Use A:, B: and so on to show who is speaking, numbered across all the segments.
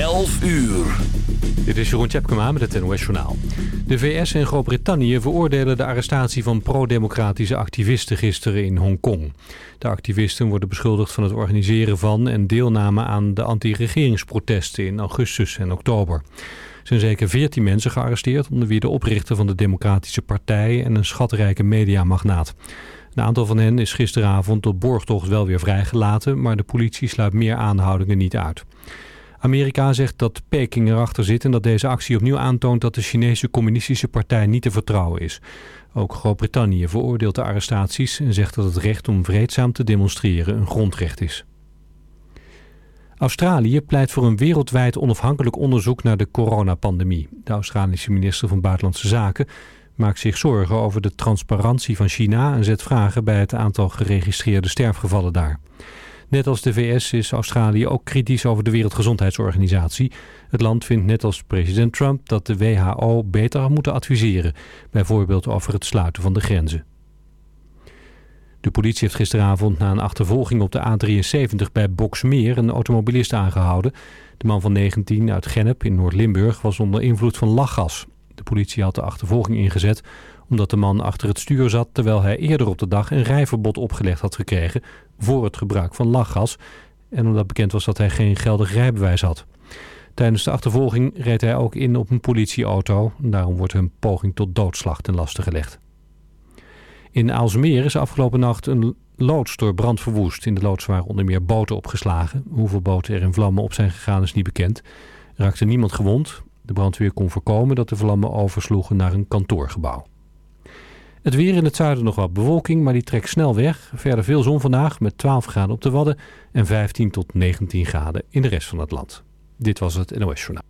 A: 11 uur.
B: Dit is Jeroen Tjepkema met het NOS Journaal. De VS en Groot-Brittannië veroordelen de arrestatie van pro-democratische activisten gisteren in Hongkong. De activisten worden beschuldigd van het organiseren van en deelname aan de anti-regeringsprotesten in augustus en oktober. Er zijn zeker 14 mensen gearresteerd, onder wie de oprichter van de Democratische Partij en een schatrijke mediamagnaat. Een aantal van hen is gisteravond op borgtocht wel weer vrijgelaten, maar de politie sluit meer aanhoudingen niet uit. Amerika zegt dat Peking erachter zit en dat deze actie opnieuw aantoont dat de Chinese communistische partij niet te vertrouwen is. Ook Groot-Brittannië veroordeelt de arrestaties en zegt dat het recht om vreedzaam te demonstreren een grondrecht is. Australië pleit voor een wereldwijd onafhankelijk onderzoek naar de coronapandemie. De Australische minister van Buitenlandse Zaken maakt zich zorgen over de transparantie van China en zet vragen bij het aantal geregistreerde sterfgevallen daar. Net als de VS is Australië ook kritisch over de Wereldgezondheidsorganisatie. Het land vindt net als president Trump dat de WHO beter had moeten adviseren. Bijvoorbeeld over het sluiten van de grenzen. De politie heeft gisteravond na een achtervolging op de A73 bij Boksmeer een automobilist aangehouden. De man van 19 uit Gennep in Noord-Limburg was onder invloed van lachgas. De politie had de achtervolging ingezet omdat de man achter het stuur zat terwijl hij eerder op de dag een rijverbod opgelegd had gekregen voor het gebruik van lachgas en omdat bekend was dat hij geen geldig rijbewijs had. Tijdens de achtervolging reed hij ook in op een politieauto. Daarom wordt een poging tot doodslag ten laste gelegd. In Aalsmeer is afgelopen nacht een loods door brand verwoest. In de loods waren onder meer boten opgeslagen. Hoeveel boten er in vlammen op zijn gegaan is niet bekend. Raakte niemand gewond. De brandweer kon voorkomen dat de vlammen oversloegen naar een kantoorgebouw. Het weer in het zuiden nog wat bewolking, maar die trekt snel weg. Verder veel zon vandaag met 12 graden op de Wadden en 15 tot 19 graden in de rest van het land. Dit was het NOS Journaal.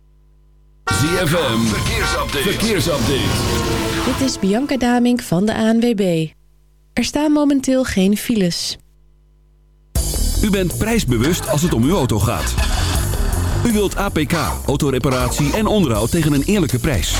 A: ZFM, verkeersupdate. verkeersupdate.
C: Dit is Bianca Damink van de ANWB. Er staan momenteel geen files.
A: U bent prijsbewust als het om uw auto gaat. U wilt APK, autoreparatie en onderhoud tegen een eerlijke prijs.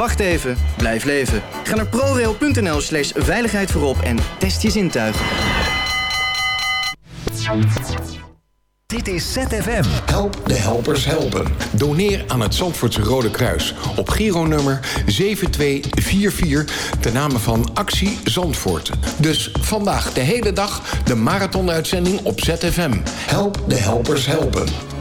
D: Wacht even, blijf leven. Ga naar prorail.nl slash veiligheid voorop en test je zintuigen.
E: Dit is ZFM.
F: Help de helpers helpen. Doneer aan het Zandvoortse Rode Kruis op Giro-nummer 7244 ten name van Actie Zandvoort. Dus vandaag de hele dag de marathonuitzending op ZFM. Help de helpers helpen.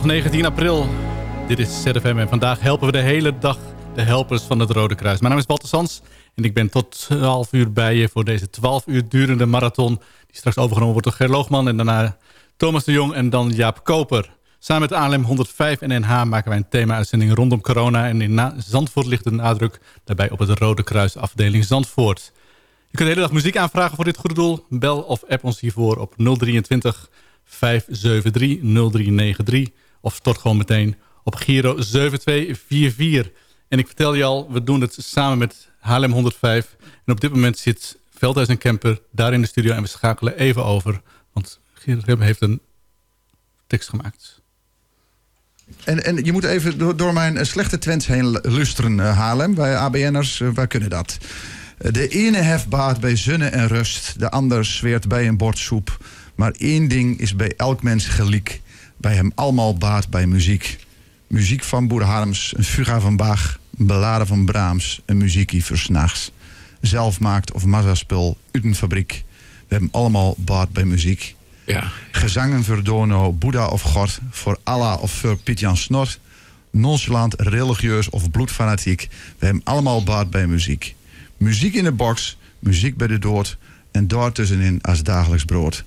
G: Zondag 19 april. Dit is ZFM en vandaag helpen we de hele dag de helpers van het Rode Kruis. Mijn naam is Walter Sans en ik ben tot 12 uur bij je voor deze 12 uur durende marathon. Die straks overgenomen wordt door Ger Loogman en daarna Thomas de Jong en dan Jaap Koper. Samen met ALM 105 en NH maken wij een thema-uitzending rondom corona. En in Zandvoort ligt de nadruk daarbij op het Rode Kruis afdeling Zandvoort. Je kunt de hele dag muziek aanvragen voor dit goede doel. Bel of app ons hiervoor op 023 573 0393. Of stort gewoon meteen op Giro 7244. En ik vertel je al, we doen het samen met HLM 105. En op dit moment zit Veldhuis en Kemper daar in de studio. En we schakelen even over. Want Gerard heeft een tekst gemaakt.
H: En, en je moet even door, door mijn slechte trends heen lusteren, Haarlem. Wij ABN'ers, uh, wij kunnen dat. De ene heft baat bij zonne en rust. De ander zweert bij een bord soep. Maar één ding is bij elk mens gelijk. Bij hem allemaal baat bij muziek. Muziek van Boer Harms, een fuga van Bach, een beladen van Brahms, een muziekie voor s'nachts. Zelfmaakt of massaspul uit een fabriek. We hebben allemaal baat bij muziek.
I: Ja.
H: Gezangen voor Dono, Boeddha of God, voor Allah of voor Piet-Jan Snort. Nonchalant, religieus of bloedfanatiek. We hebben allemaal baat bij muziek. Muziek in de box, muziek bij de dood en daartussenin als dagelijks brood.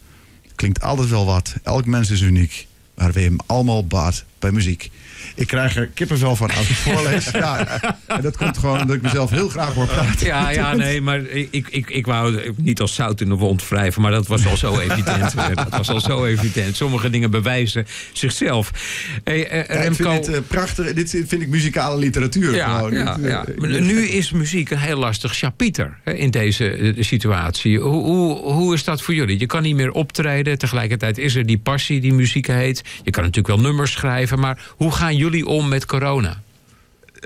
H: Klinkt altijd wel wat, elk mens is uniek, maar we hebben allemaal baat bij muziek. Ik krijg er kippenvel van als ik voorlees. ja, en dat komt gewoon omdat ik mezelf heel graag hoor praten.
I: Ja, ja, nee, maar ik, ik, ik wou niet als zout in de wond wrijven, maar dat was al zo evident. dat was al zo evident. Sommige dingen bewijzen zichzelf. Hey,
H: ja, ik vind dit uh, prachtig. Dit vind ik muzikale literatuur.
I: Ja,
H: gewoon.
I: ja, nu is muziek een heel lastig chapiter hè, in deze situatie. Hoe, hoe, hoe is dat voor jullie? Je kan niet meer optreden. Tegelijkertijd is er die passie die muziek heet. Je kan natuurlijk wel nummers schrijven, maar hoe jullie om met corona?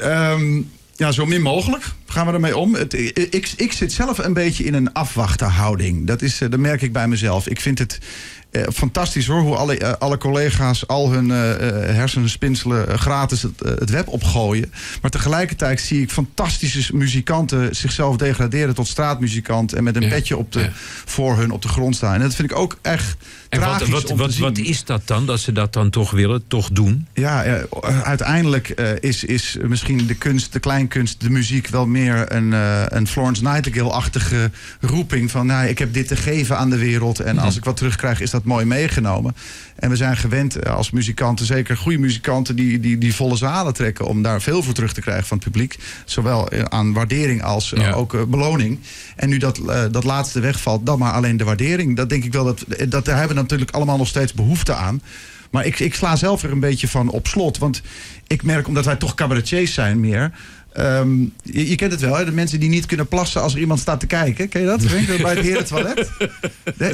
H: Um, ja, zo min mogelijk gaan we ermee om. Ik, ik zit zelf een beetje in een afwachtenhouding. Dat, is, dat merk ik bij mezelf. Ik vind het uh, fantastisch hoor, hoe alle, uh, alle collega's al hun uh, hersenspinselen gratis het, het, web opgooien. Maar tegelijkertijd zie ik fantastische muzikanten zichzelf degraderen tot straatmuzikant. En met een ja, petje op de, ja. voor hun op de grond staan. En dat vind ik ook echt
I: en
H: tragisch
I: wat, wat,
H: om
I: wat,
H: te zien.
I: wat is dat dan, dat ze dat dan toch willen, toch doen?
H: Ja, uiteindelijk is, is misschien de kunst, de kleinkunst, de muziek wel meer een, een Florence Nightingale-achtige roeping. Van nou, ik heb dit te geven aan de wereld. En als ik wat terugkrijg, is dat mooi meegenomen. En we zijn gewend als muzikanten, zeker goede muzikanten, die, die, die volle zalen trekken. om daar veel voor terug te krijgen van het publiek. Zowel aan waardering als ja. ook beloning. En nu dat, dat laatste wegvalt, dan maar alleen de waardering. Dat denk ik wel, dat, dat daar hebben we natuurlijk allemaal nog steeds behoefte aan. Maar ik, ik sla zelf er een beetje van op slot. Want ik merk, omdat wij toch cabaretiers zijn meer. Um, je, je, kent het wel, hè? de mensen die niet kunnen plassen als er iemand staat te kijken. Ken je dat? Bij het herentoilet.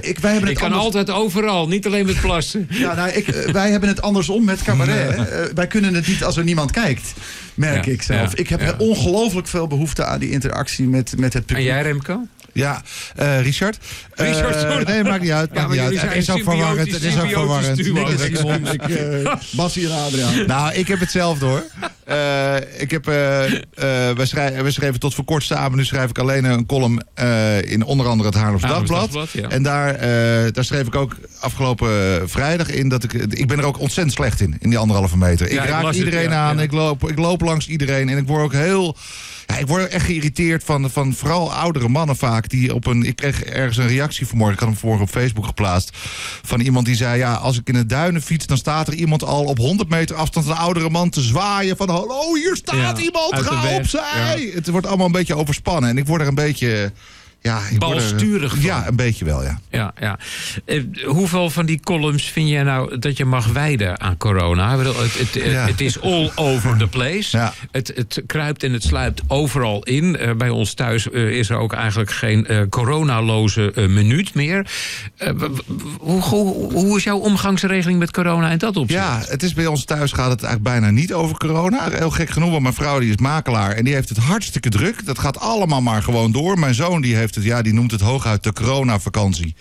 H: Ik, wij hebben het
I: ik kan
H: anders...
I: altijd overal, niet alleen met plassen.
H: Ja, nou, ik, wij hebben het andersom met cabaret. Uh, wij kunnen het niet als er niemand kijkt, merk
I: Ja,
H: ik zelf.
I: ja,
H: ik heb
I: ja.
H: ongelooflijk veel behoefte aan die interactie met, met het
I: En
H: publiek.
I: jij, Remco?
J: Ja, uh, Richard.
I: Richard,
J: Uh,
I: sorry.
J: nee, maakt niet uit.
I: Ja,
J: niet uit. Het is ook verwarrend. Het is ook verwarrend.
H: ik, uh, Bassie en Adriaan.
J: Nou, ik heb hetzelfde hoor. Uh, ik heb, uh, uh, we, schrijven, we schreven tot voor kort samen. Nu schrijf ik alleen een column uh, in onder andere het Haarlems Dagblad.
I: Ja.
J: En daar, uh, daar schreef ik ook afgelopen vrijdag in dat ik. Ik ben er ook ontzettend slecht in, in die anderhalve meter.
I: Ja,
J: ik
I: ik
J: raak
I: het,
J: iedereen
I: ja,
J: aan.
I: ja.
J: Ik, loop, ik loop langs iedereen. En ik word ook heel. Ja, ik word echt geïrriteerd van, van vooral oudere mannen vaak. Die op een, ik kreeg ergens een reactie vanmorgen. Ik had hem vanmorgen op Facebook geplaatst. Van iemand die zei: Ja, als ik in de duinen fiets, dan staat er iemand al op 100 meter afstand. Een oudere man te zwaaien. Van: Hallo, hier staat
I: Ja,
J: iemand. Ga opzij. Het wordt allemaal een beetje overspannen. En ik word er een beetje. Ja, er-
I: Balsturig.
J: Ja, een beetje wel, ja.
I: Ja, ja. Eh, hoeveel van die columns vind jij nou dat je mag wijden aan corona? Bedoel, Het, het,
J: Ja.
I: het is all over the place.
J: Ja.
I: Het, het kruipt en het sluipt overal in. Eh, bij ons thuis eh, is er ook eigenlijk geen coronaloze minuut meer. Hoe, hoe, hoe is jouw omgangsregeling met corona in dat opzicht?
J: Ja, het is bij ons thuis gaat het eigenlijk bijna niet over corona. Heel gek genoeg, want mijn vrouw die is makelaar en die heeft het hartstikke druk. Dat gaat allemaal maar gewoon door. Mijn zoon die heeft heeft het, ja, die noemt het hooguit de coronavakantie.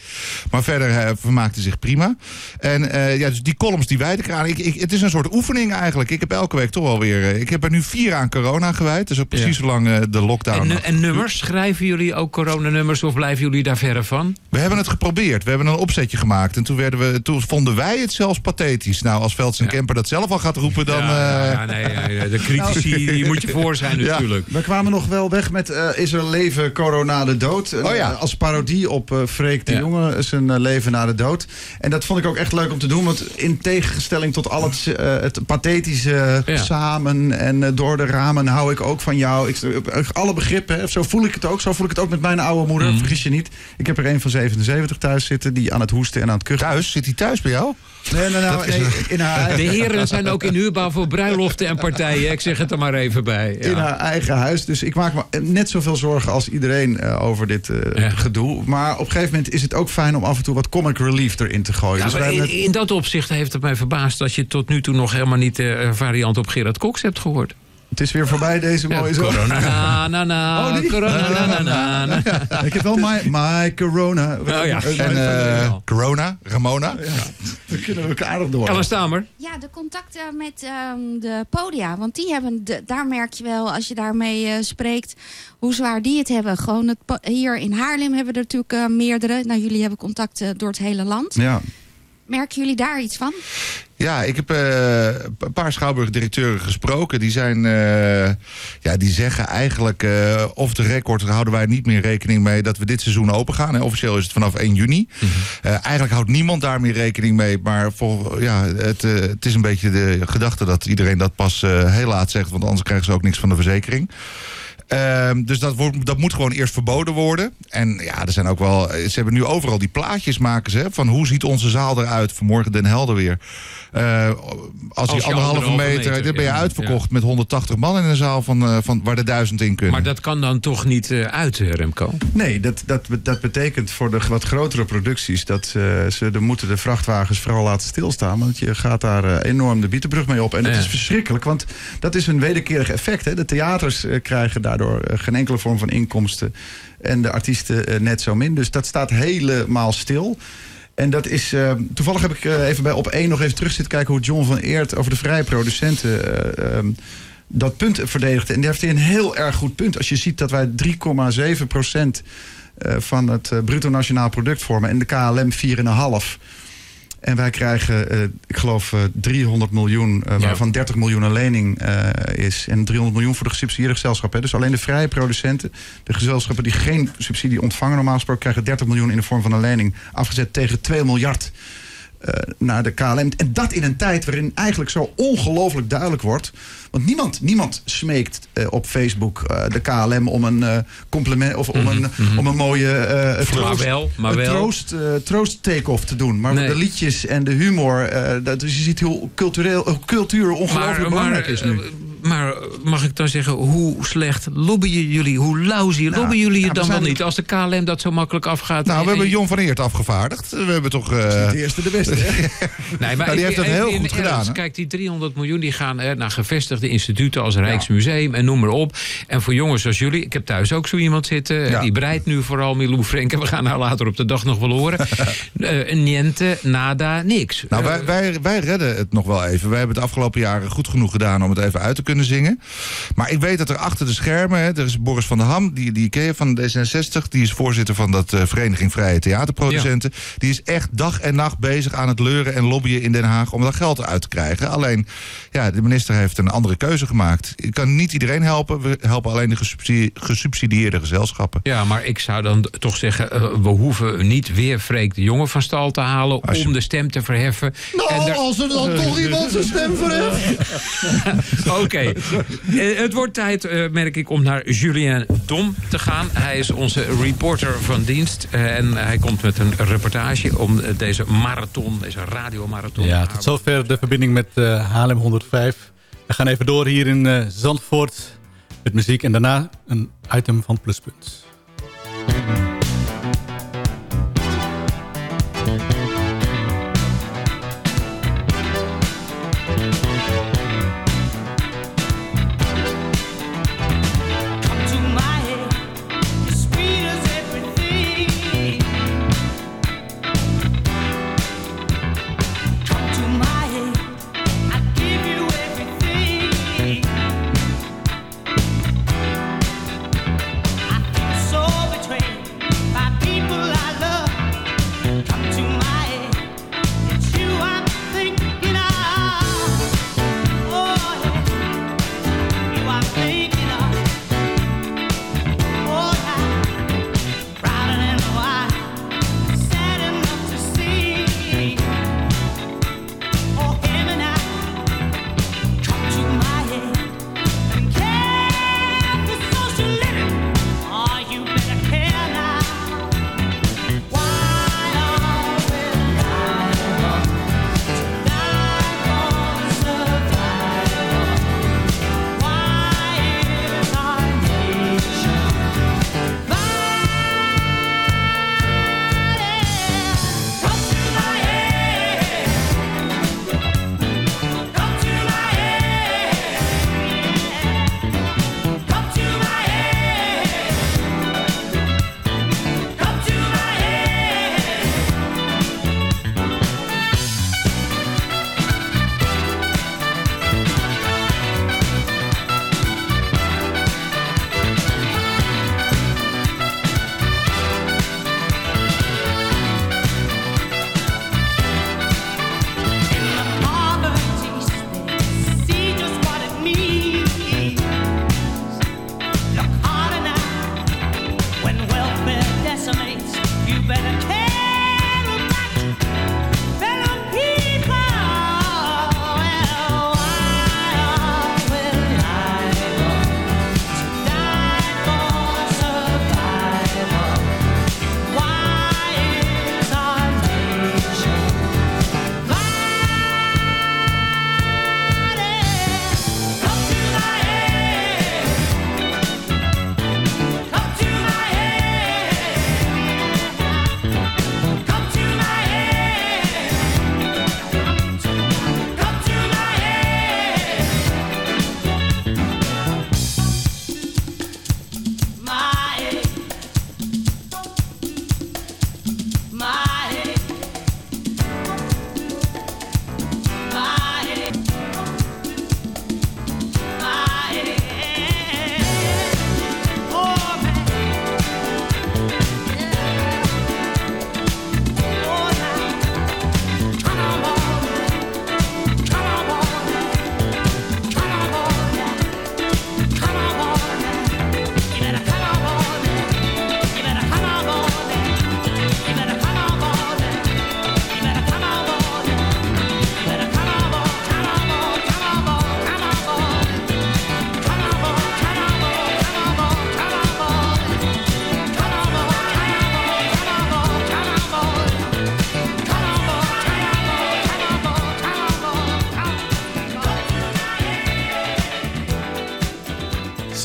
J: Maar verder uh, vermaakt hij zich prima. En uh, ja, dus die columns die wijd ik eraan. Ik, ik, het is een soort oefening eigenlijk. Ik heb elke week toch wel weer. Uh, ik heb er nu vier aan corona gewijd. Dus ook precies ja. zo lang de lockdown.
I: En, en, nummers? Schrijven jullie ook coronanummers of blijven jullie daar verre van?
J: We hebben het geprobeerd. We hebben een opzetje gemaakt. En toen, werden we, toen vonden wij het zelfs pathetisch. Nou, als Velds en ja. Kemper dat zelf al gaat roepen, dan.
I: Ja, nee, nee, de critici, die moet je voor zijn natuurlijk.
H: We kwamen nog wel weg met Is er leven corona de dood?
J: Oh ja.
H: als parodie op Freek de Jonge, zijn leven na de dood. En dat vond ik ook echt leuk om te doen. Want in tegenstelling tot al het, het pathetische ja. samen en door de ramen hou ik ook van jou. Ik, alle begrippen, zo voel ik het ook. Zo voel ik het ook met mijn oude moeder. Mm. Vergis je niet. Ik heb er een van 77 thuis zitten die aan het hoesten en aan het kuchen.
J: Thuis? Zit hij thuis bij jou?
H: Nee, nee, nou, nee, in haar
I: De heren zijn ook inhuurbaar voor bruiloften en partijen. Ik zeg het er maar even bij.
H: Ja. In haar eigen huis. Dus ik maak me net zoveel zorgen als iedereen uh, over dit uh, ja. gedoe. Maar op een gegeven moment is het ook fijn om af en toe wat comic relief erin te gooien.
I: Ja,
H: dus
I: in, in, dat opzicht heeft het mij verbaasd dat je tot nu toe nog helemaal niet de uh, variant op Gerard Cox hebt gehoord.
H: Het is weer voorbij, deze mooie
I: ja, corona. Na, na, na,
H: oh,
I: corona, na, na, na, na.
H: Ja, ik heb wel my, my corona.
J: Oh, ja. En uh, corona, Ramona. Ja.
H: Dan kunnen we elkaar aardig door.
I: Ellen Stamer.
K: Ja, de contacten met um, de podia. Want die hebben de, daar merk je wel, als je daarmee uh, spreekt, hoe zwaar die het hebben. Gewoon het, hier in Haarlem hebben we er natuurlijk uh, meerdere. Nou, jullie hebben contacten door het hele land.
H: Ja.
K: Merken jullie daar iets van?
J: Ja, ik heb uh, een paar Schouwburg-directeuren gesproken. Die, zijn, uh, ja, die zeggen eigenlijk, uh, off the record houden wij niet meer rekening mee dat we dit seizoen open gaan. Hè. Officieel is het vanaf 1 juni. Mm -hmm. eigenlijk houdt niemand daar meer rekening mee. Maar voor, ja, het, het is een beetje de gedachte dat iedereen dat pas heel laat zegt. Want anders krijgen ze ook niks van de verzekering. Um, dus dat, wordt, dat moet gewoon eerst verboden worden. En ja, er zijn ook wel. Ze hebben nu overal die plaatjes maken ze. Van hoe ziet onze zaal eruit? Vanmorgen Den Helder weer. Uh, als, als je anderhalve meter, meter dan ben je ja, uitverkocht ja. met 180 man in een zaal van, uh, van waar de duizend in kunnen.
I: Maar dat kan dan toch niet uh, uit, Remco?
H: Nee, dat, dat, dat betekent voor de wat grotere producties dat ze de moeten de vrachtwagens vooral laten stilstaan. Want je gaat daar enorm de bietenbrug mee op. En het is verschrikkelijk, want dat is een wederkerig effect. Hè. De theaters krijgen daardoor geen enkele vorm van inkomsten. En de artiesten net zo min. Dus dat staat helemaal stil. En dat is. Uh, toevallig heb ik even bij op één nog even terug zitten kijken hoe John van Eert over de vrije producenten. Um, dat punt verdedigde. En die heeft een heel erg goed punt. Als je ziet dat wij 3,7 procent van het bruto nationaal product vormen. En de KLM 4,5. En wij krijgen, uh, ik geloof, uh, 300 miljoen, uh, ja. waarvan 30 miljoen een lening is. En 300 miljoen voor de gesubsidieerde gezelschappen. Dus alleen de vrije producenten, de gezelschappen die geen subsidie ontvangen normaal gesproken, krijgen 30 miljoen in de vorm van een lening afgezet tegen 2 miljard. Naar de KLM. En dat in een tijd waarin eigenlijk zo ongelooflijk duidelijk wordt. Want niemand, niemand smeekt uh, op Facebook uh, de KLM om een uh, compliment of om, mm -hmm. een, om een mooie
I: troost, maar wel, maar wel.
H: troost, troost take-off te doen. Maar nee. de liedjes en de humor, dat, dus je ziet hoe cultureel, cultuur ongelooflijk
I: maar,
H: belangrijk
I: maar,
H: is nu.
I: Maar mag ik dan zeggen, hoe slecht lobbyen jullie, hoe lousy nou, lobbyen jullie nou, dan wel niet? Als de KLM dat zo makkelijk afgaat.
J: Nou, we hebben Jon van Eert afgevaardigd. We hebben toch...
H: de eerste de beste.
J: nee, maar nou, die heeft dat heel goed gedaan. Hè?
I: Kijk, die 300 miljoen die gaan eh, naar gevestigde instituten als Rijksmuseum ja. en noem maar op. En voor jongens als jullie, ik heb thuis ook zo iemand zitten. Ja. Die breidt nu vooral Milou Frenk. En we gaan haar later op de dag nog wel horen. uh, niente, nada, niks.
J: Nou, wij, wij, wij redden het nog wel even. Wij hebben het afgelopen jaren goed genoeg gedaan om het even uit te kunnen zingen. Maar ik weet dat er achter de schermen, hè, er is Boris van der Ham, die, die ken je van D66, die is voorzitter van dat uh, Vereniging Vrije Theaterproducenten. Ja. Die is echt dag en nacht bezig aan het leuren en lobbyen in Den Haag om dat geld uit te krijgen. Alleen, ja, de minister heeft een andere keuze gemaakt. Ik kan niet iedereen helpen, we helpen alleen de gesubsidie gesubsidieerde gezelschappen.
I: Ja, maar ik zou dan toch zeggen, uh, we hoeven niet weer Freek de Jonge van stal te halen je... om de stem te verheffen.
H: Nou, en er... als er dan toch iemand zijn stem verheft.
I: Oké. Okay. Uh, het wordt tijd, uh, merk ik, om naar Julien Dom te gaan. Hij is onze reporter van dienst. Uh, en hij komt met een reportage om deze marathon, deze radiomarathon.
G: Ja, tot zover de verbinding met Haarlem 105. We gaan even door hier in Zandvoort met muziek. En daarna een item van Pluspunt.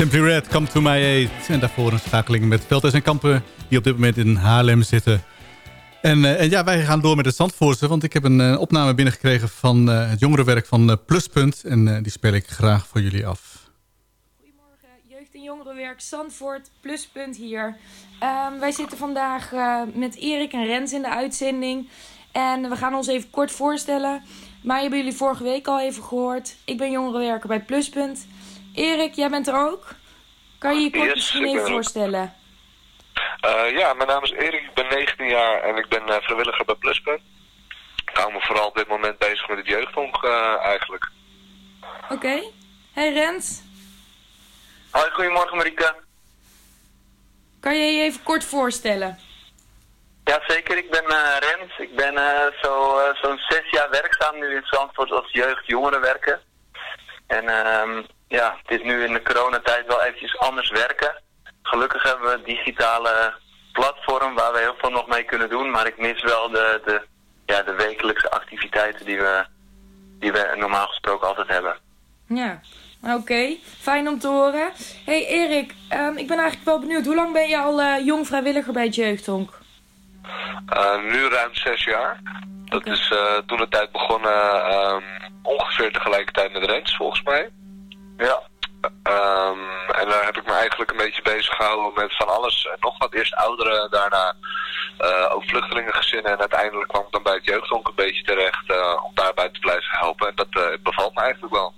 G: Simply Red, Come to My Aid. En daarvoor een schakeling met Velders en Kampen... die op dit moment in Haarlem zitten. En, uh, en ja, wij gaan door met het Zandvoortse... want ik heb een uh, opname binnengekregen van uh, het jongerenwerk van Pluspunt... en die speel ik graag voor jullie af.
L: Goedemorgen, Jeugd- en Jongerenwerk Zandvoort, Pluspunt hier. Um, wij zitten vandaag met Erik en Rens in de uitzending... en we gaan ons even kort voorstellen... Maar hebben jullie vorige week al even gehoord. Ik ben jongerenwerker bij Pluspunt. Erik, jij bent er ook. Kan je je kort
M: Yes,
L: misschien even voorstellen?
M: Uh, ja, mijn naam is Erik, ik ben 19 jaar en ik ben uh, vrijwilliger bij Pluspunt. Ik hou me vooral op dit moment bezig met het jeugdhonk uh, eigenlijk.
L: Oké. Hey Rens,
M: Hoi, goedemorgen Marika.
L: kan je je even kort voorstellen?
N: Ja, zeker. Ik ben eh, Rens. Ik ben eh, zo, eh, zo'n zes jaar werkzaam nu in Zandvoort als jeugd-jongerenwerker. En ehm, ja, het is nu in de coronatijd wel eventjes anders werken. Gelukkig hebben we een digitale platform waar we heel veel nog mee kunnen doen. Maar ik mis wel de, de, ja, de wekelijkse activiteiten die we, die we normaal gesproken altijd hebben.
L: Ja, oké. Fijn om te horen. Hey Erik, ehm, ik ben eigenlijk wel benieuwd. Hoe lang ben je al eh, jong vrijwilliger bij het jeugdhonk?
M: Uh, nu ruim zes jaar. Dat is uh, toen de tijd begonnen um, ongeveer tegelijkertijd met Rens, volgens mij. Ja. Um, en daar heb ik me eigenlijk een beetje bezig gehouden met van alles en nog wat. Eerst ouderen, daarna uh, ook vluchtelingengezinnen. En uiteindelijk kwam ik dan bij het jeugdhonk een beetje terecht om daarbij te blijven helpen. En dat bevalt me eigenlijk wel.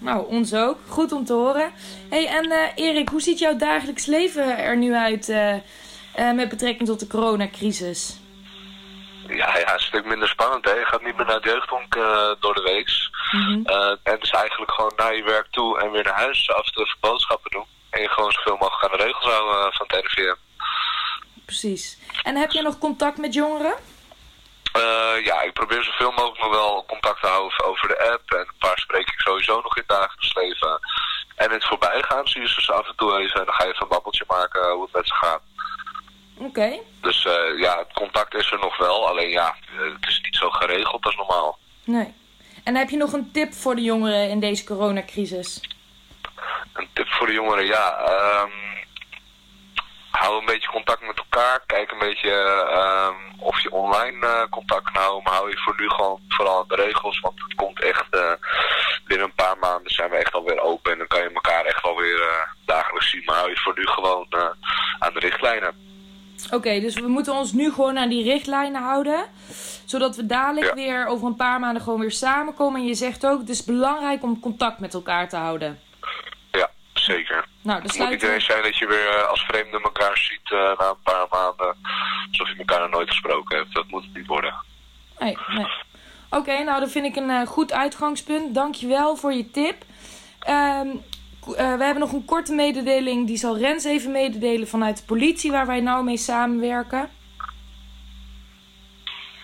L: Nou, ons ook. Goed om te horen. hey, en Erik, hoe ziet jouw dagelijks leven er nu uit... Uh, met betrekking tot de coronacrisis?
M: Ja, ja, een stuk minder spannend. Hè? Je gaat niet meer naar het jeugdhonk uh, door de weeks. Mm -hmm. uh, en het is eigenlijk gewoon naar je werk toe en weer naar huis. Af en toe boodschappen doen. En je gewoon zoveel mogelijk aan de regels houden van het RIVM.
L: Precies. En heb je nog contact met jongeren?
M: Uh, ja, ik probeer zoveel mogelijk nog wel contact te houden over de app. En een paar spreek ik sowieso nog in het dagelijks leven. En in het voorbijgaan zie je ze af en toe even. En dan ga je even een babbeltje maken hoe het met ze gaat.
L: Oké. Okay.
M: Dus uh, ja, het contact is er nog wel. Alleen ja, het is niet zo geregeld als normaal.
L: Nee. En heb je nog een tip voor de jongeren in deze coronacrisis?
M: Een tip voor de jongeren, ja. Um, hou een beetje contact met elkaar. Kijk een beetje um, of je online uh, contact kan houden. Maar hou je voor nu gewoon vooral aan de regels. Want het komt echt... Uh, binnen een paar maanden zijn we echt alweer open. En dan kan je elkaar echt alweer uh, dagelijks zien. Maar hou je voor nu gewoon aan de richtlijnen.
L: Oké, okay, dus we moeten ons nu gewoon aan die richtlijnen houden. Zodat we dadelijk ja. weer over een paar maanden gewoon weer samenkomen. En je zegt ook, het is belangrijk om contact met elkaar te houden.
M: Ja, zeker.
L: Nou,
M: het moet niet eens zijn dat je weer uh, als vreemde elkaar ziet uh, na een paar maanden. Alsof je elkaar nog nooit gesproken hebt. Dat moet het niet worden.
L: Nee, nee. Oké, okay, nou dat vind ik een uh, goed uitgangspunt. Dankjewel voor je tip. Um, Uh, we hebben nog een korte mededeling. Die zal Rens even mededelen vanuit de politie, waar wij nou mee samenwerken.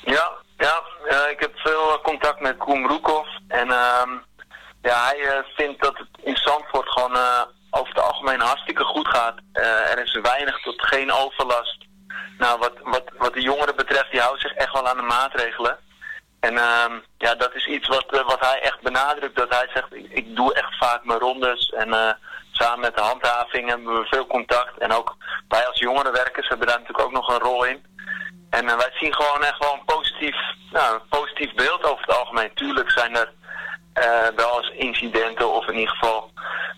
N: Ja, ja uh, ik heb veel contact met Koen Broekhoff. En uh, ja, hij vindt dat het in Zandvoort gewoon over het algemeen hartstikke goed gaat. er is weinig tot geen overlast. Nou, wat, wat, wat de jongeren betreft, die houden zich echt wel aan de maatregelen. En uh, ja, dat is iets wat, uh, wat hij echt benadrukt. Dat hij zegt, ik, doe echt vaak mijn rondes. En uh, samen met de handhaving hebben we veel contact. En ook wij als jongerenwerkers hebben daar natuurlijk ook nog een rol in. En uh, wij zien gewoon echt wel een positief, nou, een positief beeld over het algemeen. Tuurlijk zijn er wel eens incidenten of in ieder geval...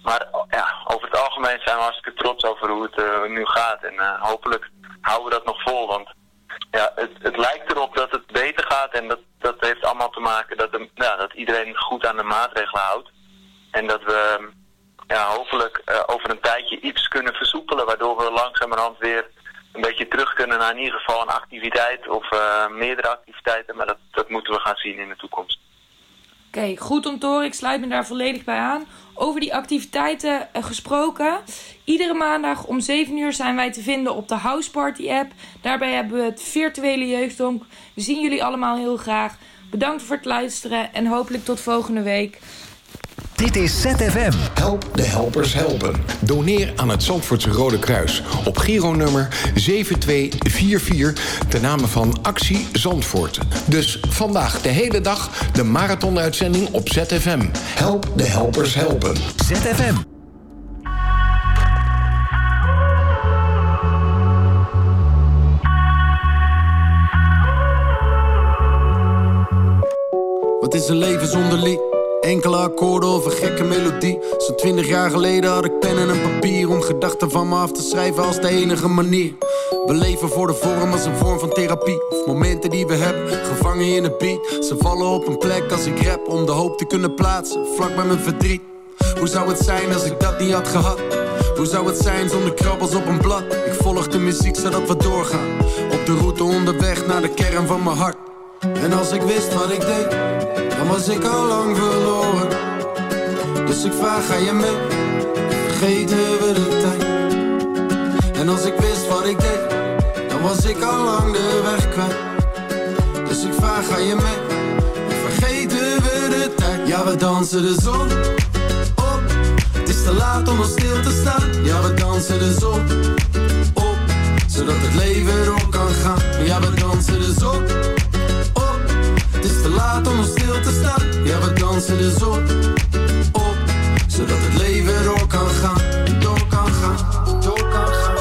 N: Maar ja, over het algemeen zijn we hartstikke trots over hoe het nu gaat. En hopelijk houden we dat nog vol, want ja, het, het lijkt erop dat het beter gaat en dat, dat heeft allemaal te maken dat, de, ja, dat iedereen goed aan de maatregelen houdt. En dat we ja, hopelijk uh, over een tijdje iets kunnen versoepelen, waardoor we langzamerhand weer een beetje terug kunnen naar in ieder geval een activiteit of uh, meerdere activiteiten. Maar dat, dat moeten we gaan zien in de toekomst.
L: Oké, goed om te horen. Ik sluit me daar volledig bij aan. Over die activiteiten uh, gesproken. Iedere maandag om 7 uur zijn wij te vinden op de House Party app. Daarbij hebben we het virtuele jeugdhonk. We zien jullie allemaal heel graag. Bedankt voor het luisteren en hopelijk tot volgende week.
E: Dit is ZFM.
F: Help de helpers helpen. Doneer aan het Zandvoortse Rode Kruis op Giro-nummer 7244 ten name van Actie Zandvoort. Dus vandaag de hele dag de marathonuitzending op ZFM. Help de helpers helpen.
E: ZFM.
O: Wat is een leven zonder lief? Enkele akkoorden of een gekke melodie. Zo'n twintig jaar geleden had ik pen en een papier om gedachten van me af te schrijven als de enige manier. We leven voor de vorm als een vorm van therapie. Of momenten die we hebben, gevangen in een beat. Ze vallen op een plek als ik rap om de hoop te kunnen plaatsen, vlak bij mijn verdriet. Hoe zou het zijn als ik dat niet had gehad? Hoe zou het zijn zonder krabbels op een blad? Ik volg de muziek zodat we doorgaan. Op de route onderweg naar de kern van mijn hart. En als ik wist wat ik deed, dan was ik al lang verloren. Dus ik vraag, ga je mee? Vergeten we de tijd? En als ik wist wat ik deed, dan was ik al lang de weg kwijt. Dus ik vraag, ga je mee? Vergeten we de tijd? Ja, we dansen de zon op. Het is te laat om nog stil te staan. Ja, we dansen de zon op. Zodat het leven door kan gaan. Ja, we dansen de zon op. Het is te laat om nog stil te staan. Ja, we dansen de zon. Zodat het leven door kan gaan. Door kan gaan. Door kan gaan.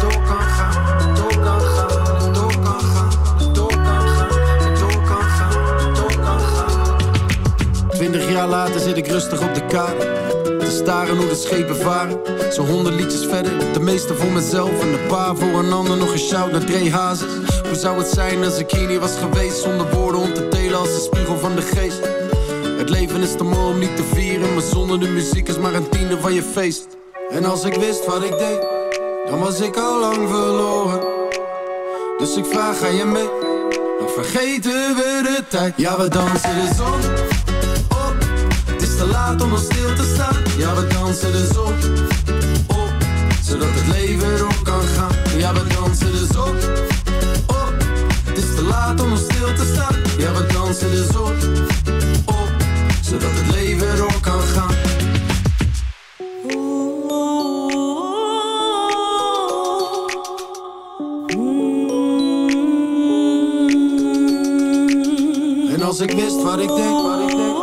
O: Door kan gaan. Door kan gaan. Door kan gaan. Door kan gaan. Door kan gaan. Door kan gaan. Twintig jaar later zit ik rustig op de kade. Te staren hoe de schepen varen. Zo'n honderd liedjes verder, de meeste voor mezelf. En een paar voor een ander, nog een shout naar Dre Hazes. Hoe zou het zijn als ik hier niet was geweest? Zonder woorden om te delen als de spiegel van de geest. Het leven is te mooi om niet te vieren. Maar zonder de muziek is maar een tiende van je feest. En als ik wist wat ik deed, dan was ik al lang verloren. Dus ik vraag, ga je mee? Dan vergeten we de tijd. Ja, we dansen de zon op. Het is te laat om nog stil te staan. Ja, we dansen de zon op. Zodat het leven door kan gaan. Ja, we dansen de zon op. Het is te laat om nog stil te staan. Ja, we dansen de zon op. Zodat het leven door kan gaan. En als ik wist wat ik denk, wat ik denk.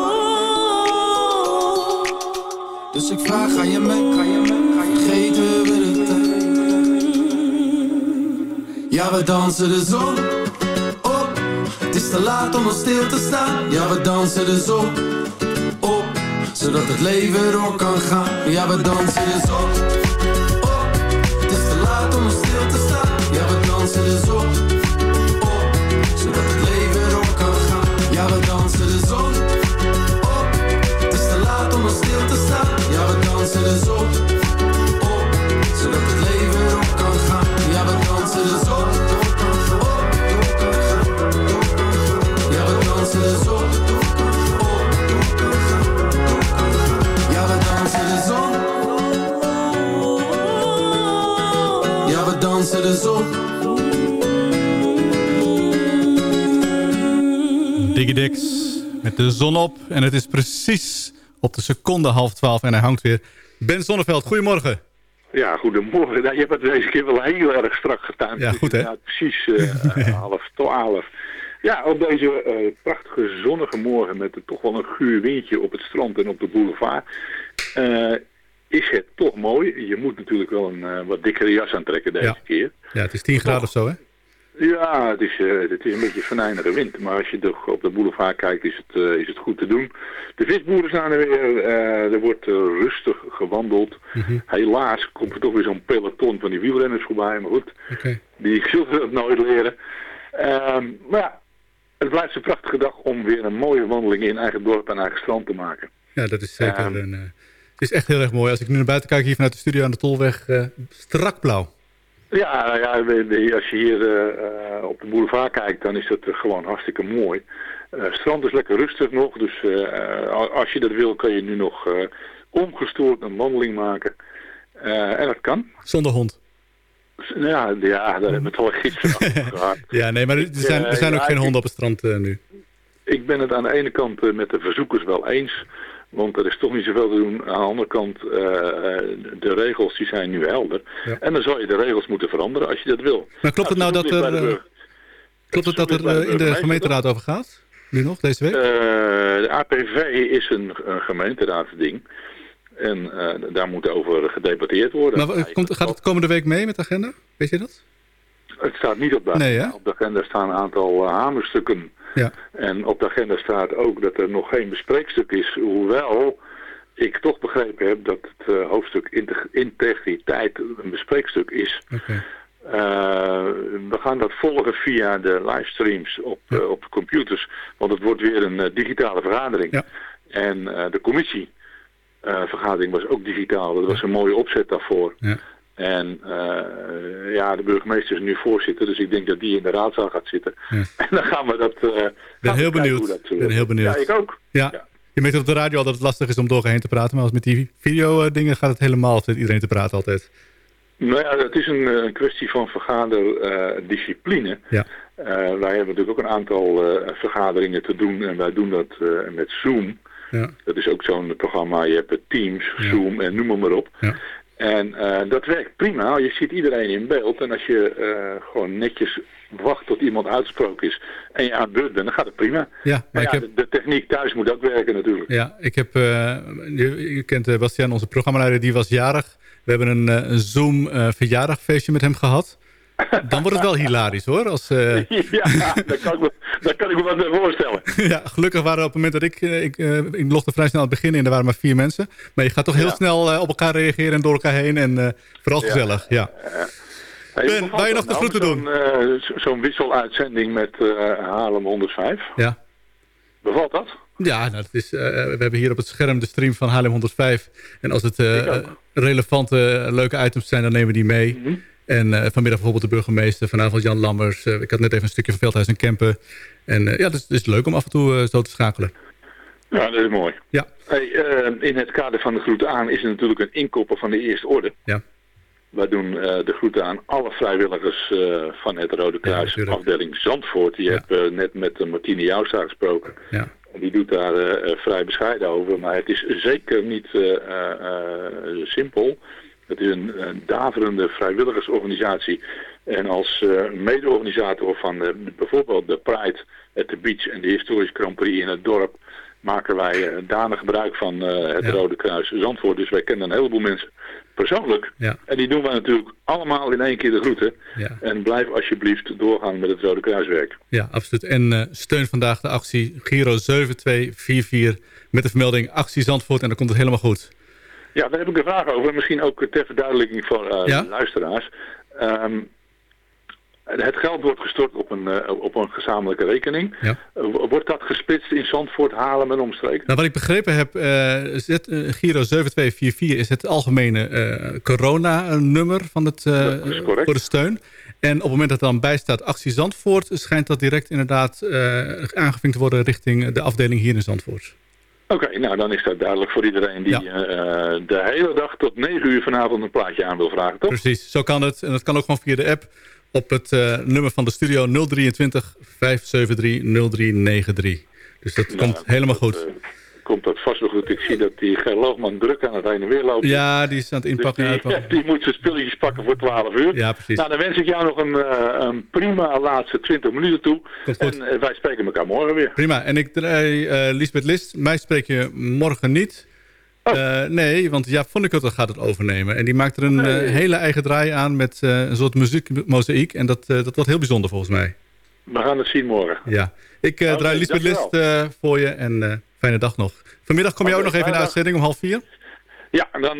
O: Dus ik vraag, ga je mee, ga je mee, ga je vergeten we de tijd. Ja, we dansen de zon op. Het is te laat om nog stil te staan. Ja, we dansen de zon. Zodat het leven door kan gaan. Ja, we dansen de zon op. Het is te laat om stil te staan. Ja, we dansen zon op.
G: Dix met de zon op. En het is precies op de seconde half twaalf en hij hangt weer. Ben Zonneveld, goedemorgen.
P: Ja, goedemorgen. Nou, je hebt het deze keer wel heel erg strak gedaan.
G: Ja, goed, hè?
P: Precies eh, half twaalf. Ja, op deze eh, prachtige zonnige morgen met toch wel een guur windje op het strand en op de boulevard... eh, is het toch mooi. Je moet natuurlijk wel een wat dikkere jas aantrekken deze
G: Ja.
P: keer.
G: Ja, het is 10 graden of zo, hè?
P: Ja, het is, eh, het is een beetje venijnige wind. Maar als je toch op de boulevard kijkt, is het, eh, is het goed te doen. De visboeren staan er weer. eh, er wordt rustig gewandeld.
G: Mhm.
P: Helaas komt er toch weer zo'n peloton van die wielrenners voorbij. Maar goed, die zullen dat nooit leren. Ehm, maar ja, het blijft een prachtige dag om weer een mooie wandeling in eigen dorp en eigen strand te maken.
G: Ja, dat is zeker
P: Ehm.
G: een... het is echt heel erg mooi. Als ik nu naar buiten kijk hier vanuit de studio aan de Tolweg, strak blauw.
P: Ja, ja als je hier eh, eh, op de boulevard kijkt, dan is dat eh, gewoon hartstikke mooi. Het strand is lekker rustig nog, dus als je dat wil, kan je nu nog ongestoord een wandeling maken. En dat kan.
G: Zonder hond.
P: Ja, ja daar hebben we het al gisteren over gehad.
G: Ja, nee, maar er zijn, er zijn ook geen honden op het strand nu.
P: Ik ben het aan de ene kant met de verzoekers wel eens. Want er is toch niet zoveel te doen. Aan de andere kant, eh, eh, de regels die zijn nu helder.
G: Ja.
P: En dan zou je de regels moeten veranderen als je dat wil.
G: Maar klopt het nou dat
P: Stoel ligt
G: er,
P: de
G: eh. Klopt het dat er
P: de
G: in de gemeenteraad over gaat? Nu nog, deze week?
P: De APV is een, een gemeenteraadsding. En daar moet over gedebatteerd worden.
G: Maar komt, gaat het komende week mee met de agenda? Weet je dat?
P: Het staat niet op de,
G: Nee,
P: op de agenda. staan een aantal hamerstukken Ja. En op de agenda staat ook dat er nog geen bespreekstuk is, hoewel ik toch begrepen heb dat het uh, hoofdstuk integriteit een bespreekstuk is.
G: Okay.
P: Uh, we gaan dat volgen via de livestreams op, ja. uh, op computers, want het wordt weer een digitale vergadering.
G: Ja.
P: En de commissievergadering was ook digitaal, dat was een mooie opzet daarvoor.
G: Ja.
P: En uh, ja, de burgemeester is nu voorzitter, dus ik denk dat die in de raadzaal gaat zitten.
G: Ja.
P: En dan gaan we dat... Uh,
G: ben heel benieuwd.
P: Dat,
G: ben heel benieuwd.
P: Ja, ik ook.
G: Ja. ja. Je merkt op de radio al dat het lastig is om doorheen te praten, maar als met die video dingen gaat het helemaal of iedereen te praten altijd.
P: Nou ja, het is een, een kwestie van vergaderdiscipline.
G: ja.
P: Wij hebben natuurlijk ook een aantal vergaderingen te doen en wij doen dat met Zoom.
G: Ja.
P: Dat is ook zo'n programma, je hebt Teams, Zoom en noem maar op.
G: Ja.
P: En uh, dat werkt prima. Je ziet iedereen in beeld. En als je uh, gewoon netjes wacht tot iemand uitgesproken is en je aan het beurt bent, dan gaat het prima.
G: Ja, maar
P: maar
G: ik
P: ja,
G: heb...
P: de, techniek thuis moet ook werken natuurlijk.
G: Ja, ik heb, uh, je, je, kent Bastiaan, onze programmaleider, die was jarig. We hebben een, een Zoom verjaardagfeestje met hem gehad. Dan wordt het wel hilarisch hoor. Als, uh...
P: Ja, daar kan, ik me, daar kan ik me wat voorstellen.
G: ja, gelukkig waren op het moment dat ik... Ik, uh, ik logde vrij snel aan het begin in. Er waren maar vier mensen. Maar je gaat toch heel
P: Ja.
G: snel op elkaar reageren en door elkaar heen. En uh, vooral gezellig, ja.
P: Hey,
G: Ben, wou je nog de
P: dat
G: groeten
P: nou, Zo'n zo- zo'n wisseluitzending met Haarlem 105.
G: Ja.
P: Bevalt dat?
G: Ja, nou, het is, uh, we hebben hier op het scherm de stream van Haarlem 105. En als het uh, relevante, leuke items zijn, dan nemen we die mee.
P: Mhm.
G: En uh, vanmiddag bijvoorbeeld de burgemeester, vanavond Jan Lammers. Uh, ik had net even een stukje van Veldhuis en Kempen. En uh, ja, het is, het is leuk om af en toe zo te schakelen.
P: Ja, dat is mooi.
G: Ja.
P: Hey, in het kader van de groeten aan is er natuurlijk een inkoper van de eerste orde.
G: Ja.
P: Wij doen de groeten aan alle vrijwilligers van het Rode Kruis,
G: ja,
P: afdeling Zandvoort. Je
G: Ja.
P: hebt uh, net met Martine Jouwstra gesproken.
G: Ja.
P: En Die doet daar vrij bescheiden over, maar het is zeker niet simpel. Het is een, een daverende vrijwilligersorganisatie. En als uh, mede-organisator van bijvoorbeeld de Pride at the Beach en de historische Grand Prix in het dorp maken wij uh, danig gebruik van uh, het
G: Ja.
P: Rode Kruis Zandvoort. Dus wij kennen een heleboel mensen persoonlijk.
G: Ja.
P: En die doen wij natuurlijk allemaal in één keer de groeten.
G: Ja.
P: En blijf alsjeblieft doorgaan met het Rode Kruiswerk.
G: Ja, absoluut. En uh, steun vandaag de actie Giro 7244 met de vermelding Actie Zandvoort. En dan komt het helemaal goed.
P: Ja, daar heb ik een vraag over. Misschien ook ter verduidelijking voor uh,
G: Ja?
P: luisteraars. Um, het geld wordt gestort op een, uh, op een gezamenlijke rekening.
G: Ja.
P: Wordt dat gesplitst in Zandvoort, Haarlem en omstreken?
G: Nou, wat ik begrepen heb, uh, zet, uh, Giro 7244 is het algemene corona-nummer van het, voor de steun. En op het moment dat er dan bij staat actie Zandvoort... schijnt dat direct inderdaad aangevinkt te worden richting de afdeling hier in Zandvoort.
P: Oké, nou dan is dat duidelijk voor iedereen die
G: Ja.
P: uh, de hele dag tot 9 uur vanavond een plaatje aan wil vragen, toch?
G: Precies, zo kan het. En dat kan ook gewoon via de app op het uh, nummer van de studio 023 573 0393. Dus dat
P: Nou,
G: komt helemaal goed.
P: Uh, komt dat vast nog goed. Ik zie dat die Gerloogman druk aan het heen en weer loopt.
G: Ja, die is aan het inpakken en
P: dus die, moet zijn spulletjes pakken voor 12 uur.
G: Ja, precies.
P: Nou, dan wens ik jou nog een, uh, een prima laatste 20 minuten toe. En uh, wij spreken elkaar morgen weer.
G: Prima. En ik draai uh, Lisbeth List. Mij spreek je morgen niet.
P: Oh.
G: Uh, nee, want Jaap Vonnekutter gaat het overnemen. En die maakt er een
P: Nee.
G: uh, hele eigen draai aan met een soort muziekmozaïek. En dat, dat wordt heel bijzonder volgens mij.
P: We gaan het zien morgen.
G: Ja. Ik draai Lisbeth List voor je en fijne dag nog. Vanmiddag kom je ook nog even in de uitzending om half vier.
P: Ja, dan,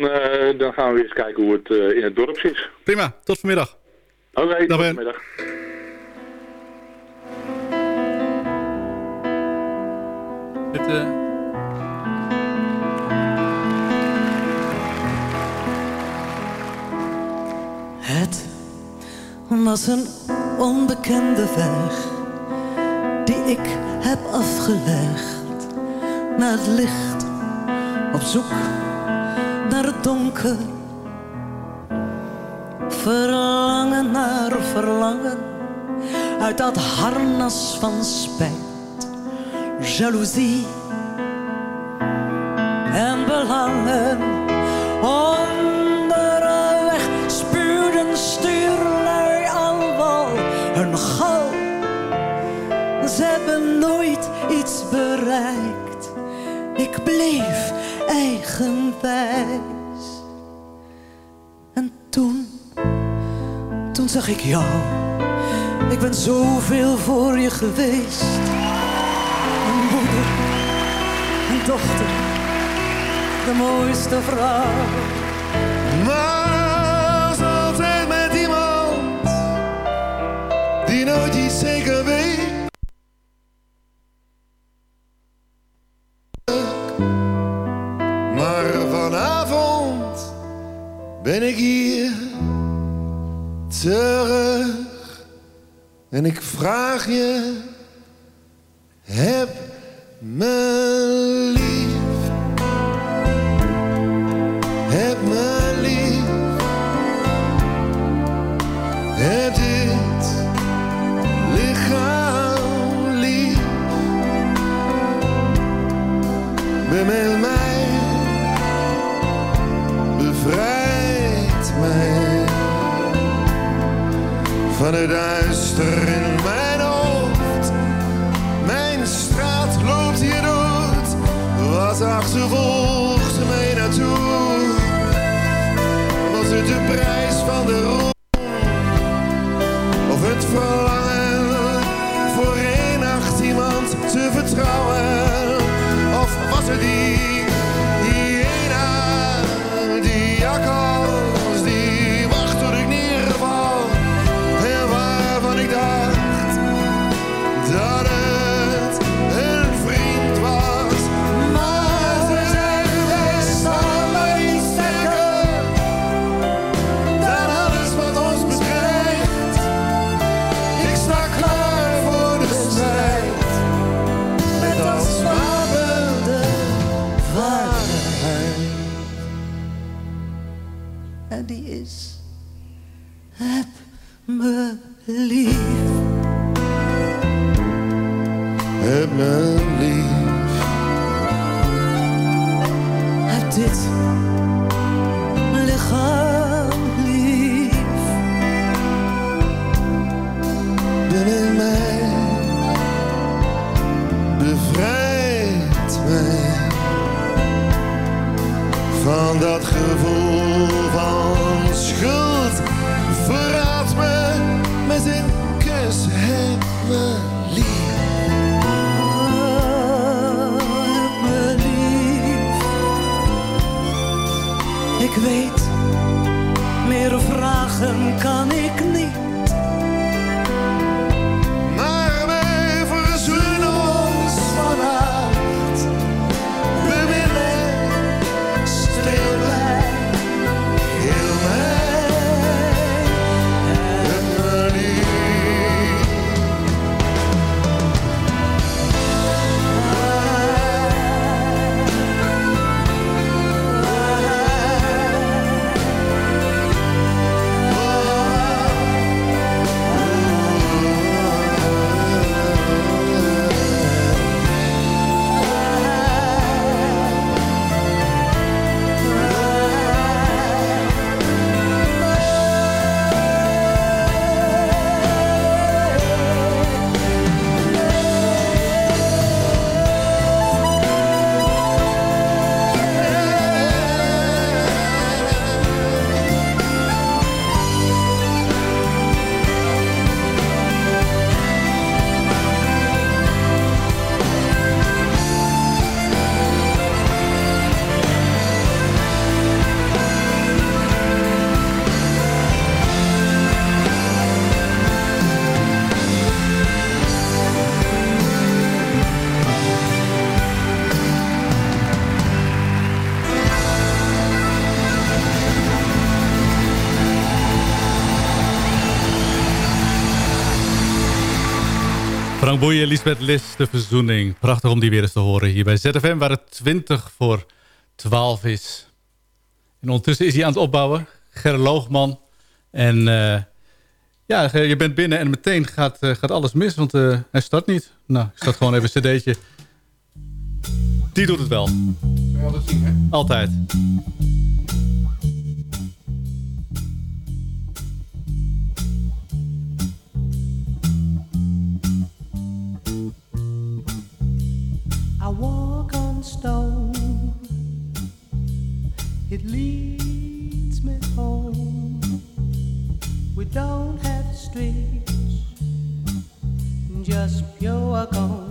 P: dan gaan we eens kijken hoe het in het dorp zit.
G: Prima, tot vanmiddag.
P: Oké, okay, tot vanmiddag.
G: Dit, uh...
Q: Het was een onbekende weg die ik heb afgelegd naar het licht, op zoek naar het donker. Verlangen naar verlangen uit dat harnas van spijt, jaloezie bleef eigenwijs. En toen, toen zag ik jou. Ik ben zoveel voor je geweest. moeder, een dochter, de mooiste vrouw.
R: Ben ik hier terug en ik vraag je, heb me
G: Frank Boeien, Lisbeth Lis, De Verzoening. Prachtig om die weer eens te horen hier bij ZFM, waar het 20 voor 12 is. En ondertussen is hij aan het opbouwen, Ger Loogman. En eh, ja, je bent binnen en meteen gaat, eh, gaat alles mis, want eh, hij start niet. Nou, ik start gewoon even een cd'tje. Die doet het wel. Altijd.
Q: I walk on stone. It leads me home. We don't have streets, just pure concrete.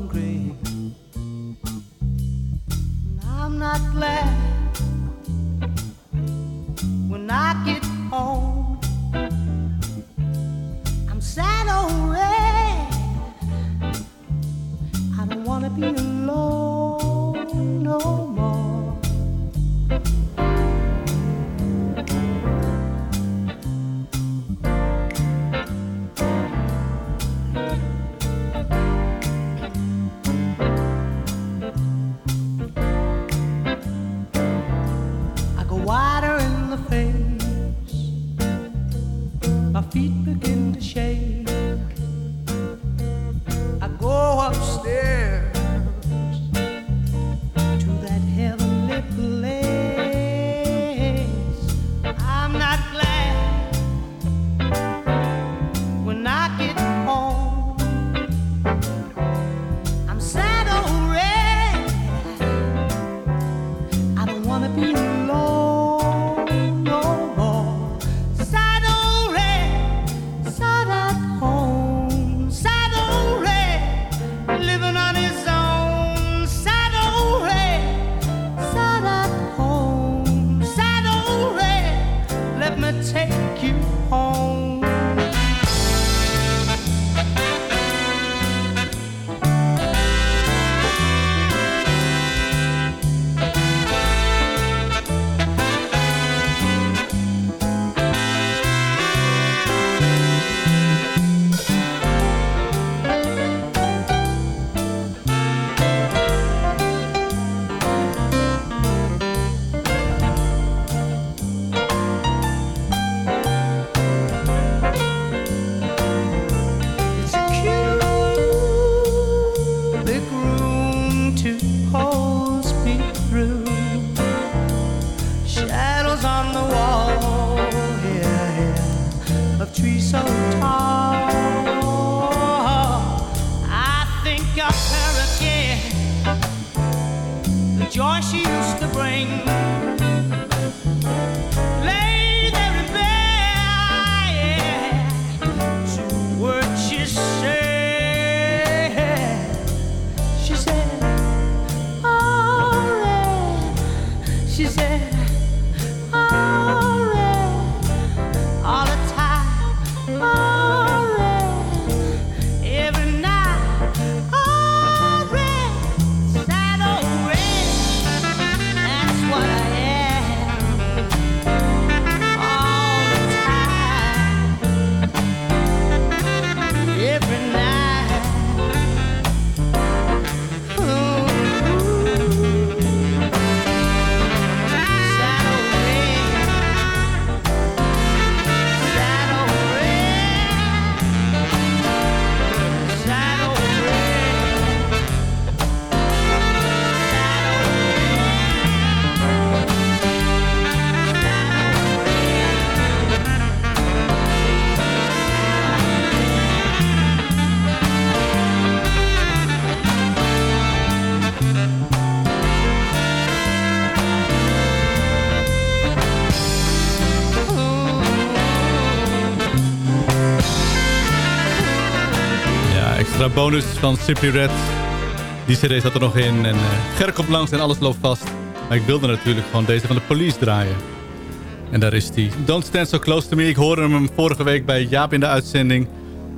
G: Extra bonus van Simply Red. Die cd zat er nog in. En uh, Ger komt langs en alles loopt vast. Maar ik wilde natuurlijk gewoon deze van de police draaien. En daar is die. Don't Stand So Close To Me. Ik hoorde hem vorige week bij Jaap in de uitzending.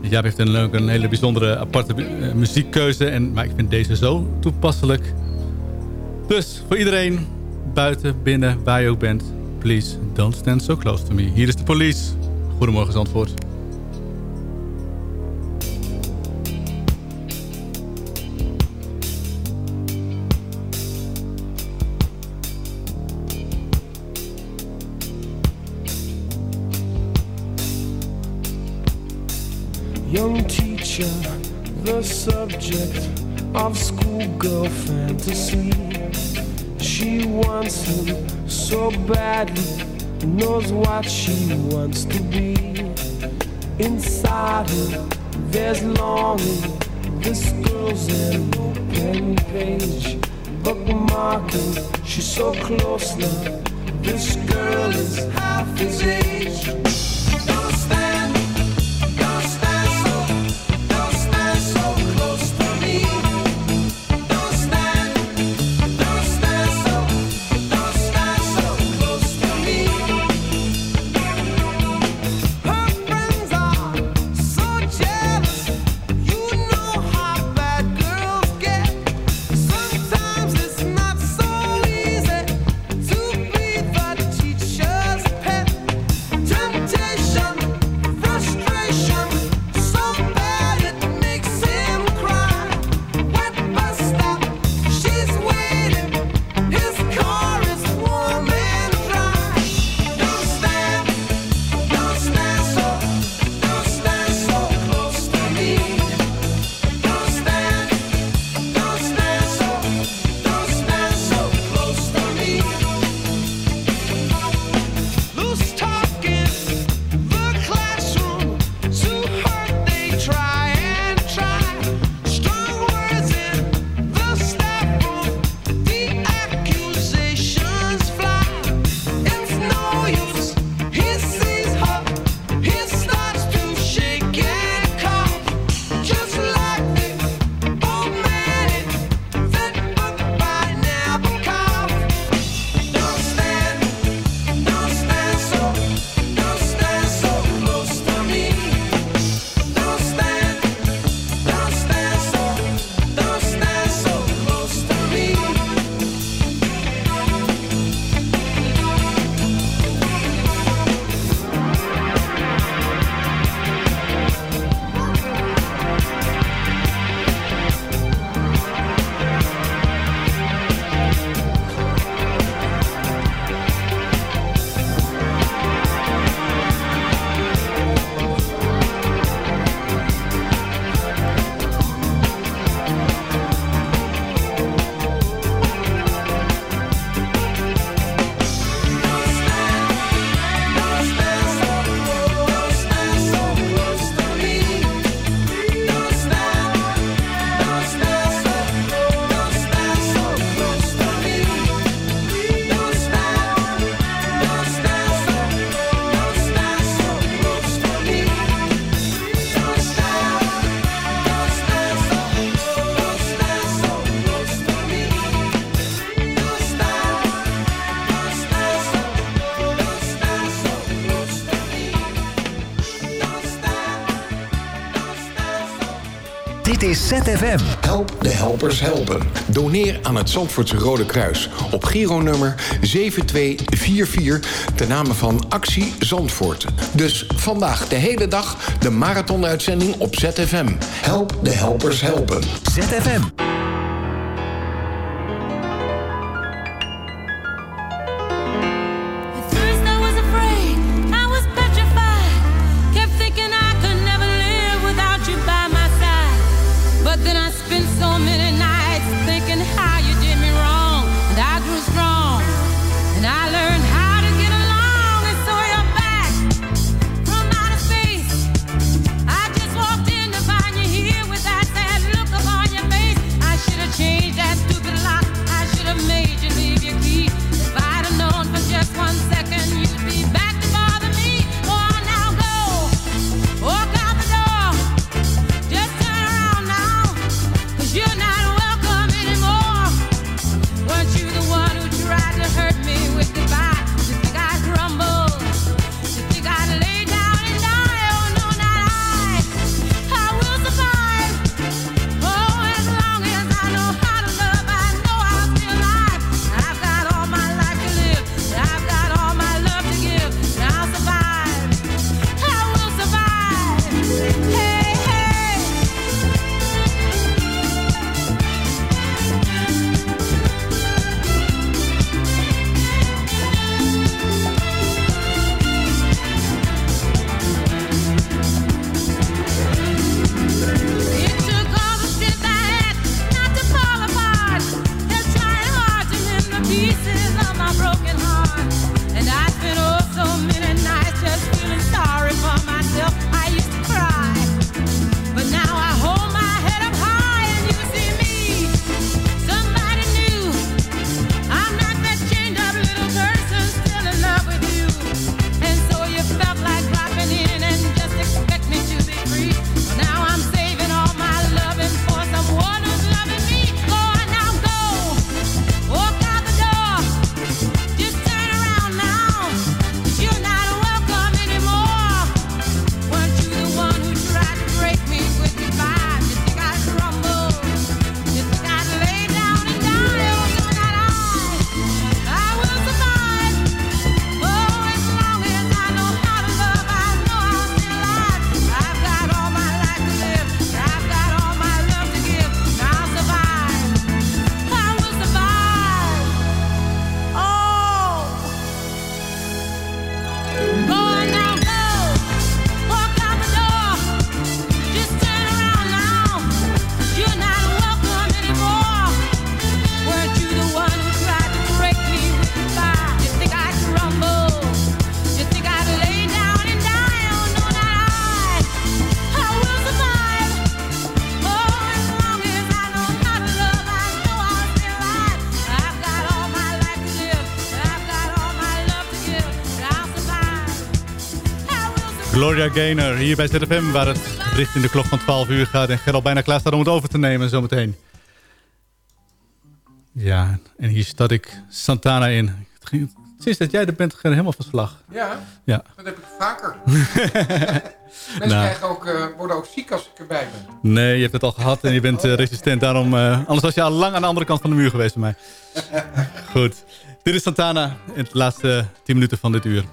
G: Jaap heeft een, een hele bijzondere aparte uh, muziekkeuze. En, maar ik vind deze zo toepasselijk. Dus voor iedereen, buiten, binnen, waar je ook bent. Please, don't stand so close to me. Hier is de police. Goedemorgen, Zandvoort.
S: Of schoolgirl fantasy. She wants him so badly, knows what she wants to be. Inside her, there's longing. This girl's an open page, bookmarking. She's so close now. This girl is half his age.
E: ZFM.
F: Help de helpers helpen. Doneer aan het Zandvoortse Rode Kruis op Giro-nummer 7244 ten name van Actie Zandvoort. Dus vandaag de hele dag de marathonuitzending op ZFM. Help de helpers helpen.
E: ZFM.
G: Gloria Gaynor hier bij ZFM... waar het richting de klok van 12 uur gaat... en Gerald bijna klaar staat om het over te nemen zometeen. Ja, en hier stad ik Santana in. Sinds dat jij er bent, helemaal van slag.
F: Ja,
G: ja,
F: dat heb ik vaker. Mensen
G: nou.
F: krijgen ook, eh, worden ook ziek als ik erbij ben.
G: Nee, je hebt het al gehad en je bent eh, resistent. Daarom, eh, anders was je al lang aan de andere kant van de muur geweest bij mij. Goed. Dit is Santana in de laatste 10 minuten van dit uur.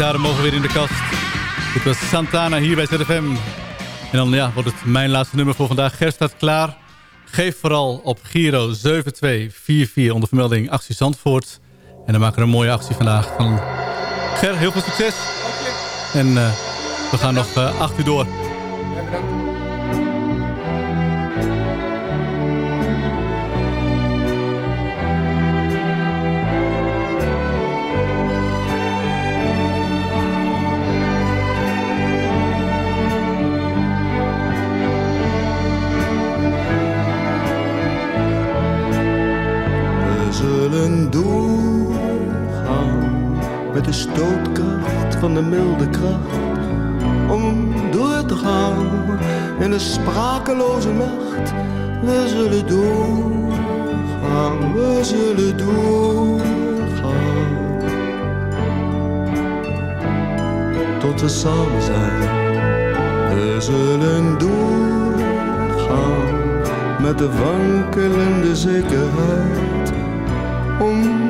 G: Gitaren mogen weer in de kast. Dit was Santana hier bij ZFM. En dan ja, wordt het mijn laatste nummer voor vandaag. Ger staat klaar. Geef vooral op Giro 7244 onder vermelding Actie Zandvoort. En dan maken we een mooie actie vandaag van Ger. Heel veel succes. En uh, we gaan nog uh, acht uur door.
R: Met de stootkracht van de milde kracht. Om door te gaan in de sprakeloze nacht. We zullen doorgaan, we zullen doorgaan. Tot we samen zijn. We zullen doorgaan met de wankelende zekerheid om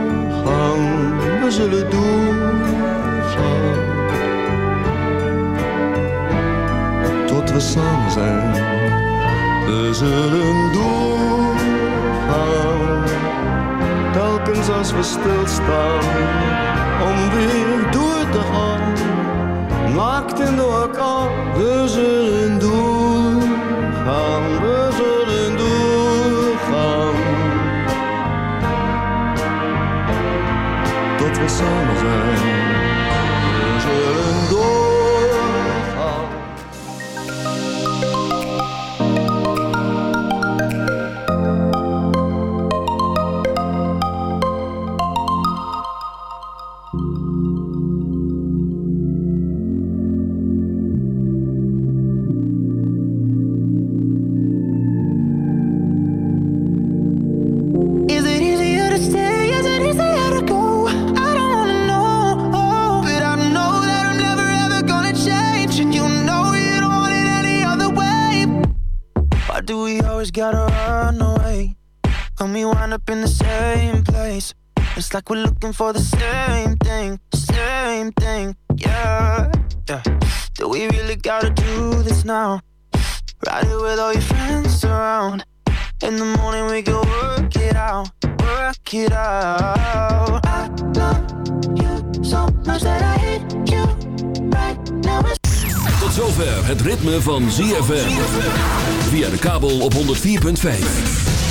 R: we zullen doorgaan. Tot we samen zijn. We zullen doorgaan. Telkens als we stilstaan. Om weer door te gaan. Naakt in de orkaan. We zullen doorgaan. Tot we
Q: we're looking for the same thing, same thing, yeah, yeah. Do we really gotta do this now? Ride it with all your friends around. In the morning we go work it out, work it out. I love you so much that I hate you right now.
A: Tot zover het ritme van ZFM. Via de kabel op 104.5.